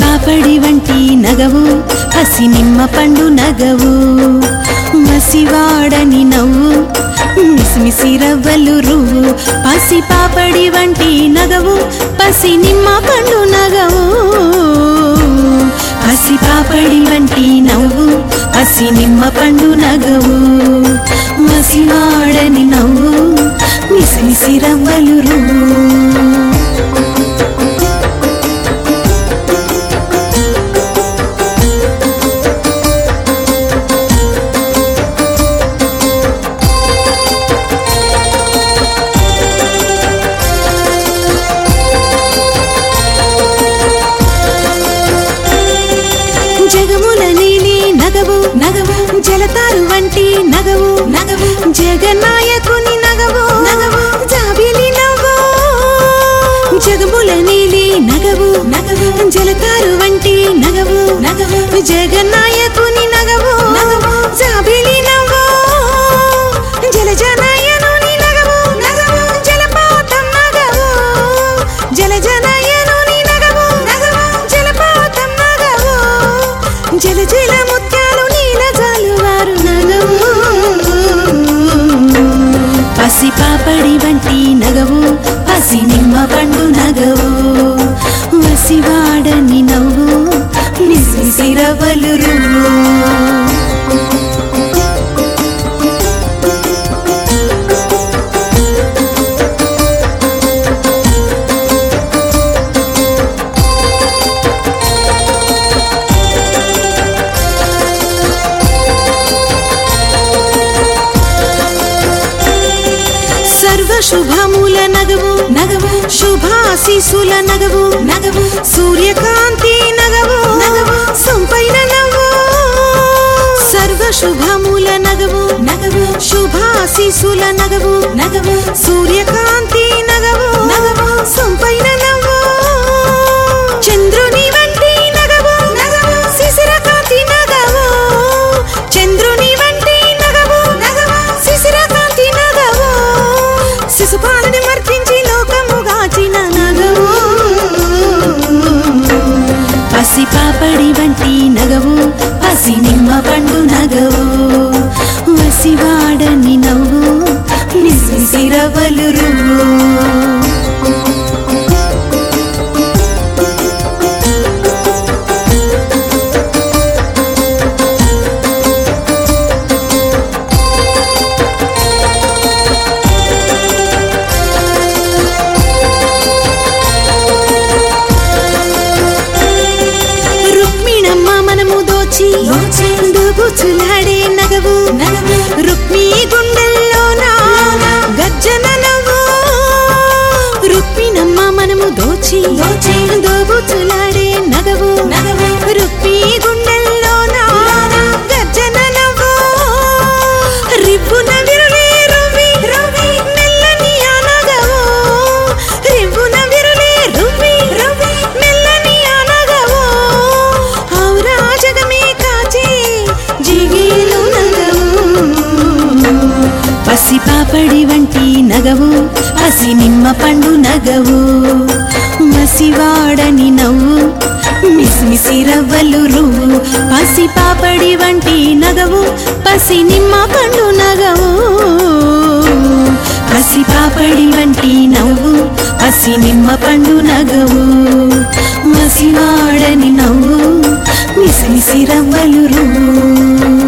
పాపడి వంటి నగవు పసి నిమ్మ పండు నగవు. మసివాడని నవ్వు మిసిమిసి రవ్వలు రువ్వు. పసి పాపడి వంటి నగవు పసి నిమ్మ పండు నగవు. పసి పాపడి వంటి నవ్వు పసి నిమ్మ పండు నగవు. మసివాడని నవ్వు మిసిమిసి రవ్వలు రువ్వు. నాయకుని నగవు. నగవు జాబిలి నవ్వు. జగముల నీలి నగవు. నగవు జలతారు వంటి నగవు. నగవు జగన్నాయకుని నగవు. నగవు జాబిలి నవ్వు. జలజనయనుని నగవు. నగవు జలపాతం నగవు. జలజనయనుని నగవు. నగవు జలపాతం నగవు. జల జల ముత్యాలు పసి పాపడి వంటి నగవు. శుభాశీసుల నగవు నగవు సూర్యకాంతి నగవు నగవు సొంపైన నవ్వు. సర్వ శుభముల నగవు నగవు శుభాశీసుల నగవు నగవు సూర్యకాంతి నగవు నగవు. మనము దోచి దోబుచులాడే నగవు రుక్మి గుండెల్లోన పసి పాపడి వంటి నగవు పసి నిమ్మ పండు నగవు. మసివాడని నవ్వు మిసిమిసి రవ్వలు రువ్వు. పసి పాపడి వంటి నగవు పసి నిమ్మ పండు నగవు. పసి పాపడి వంటి నవ్వు పసి నిమ్మ పండు నగవు. మసివాడని నవ్వు మిసిమిసి రవ్వలు రువ్వు.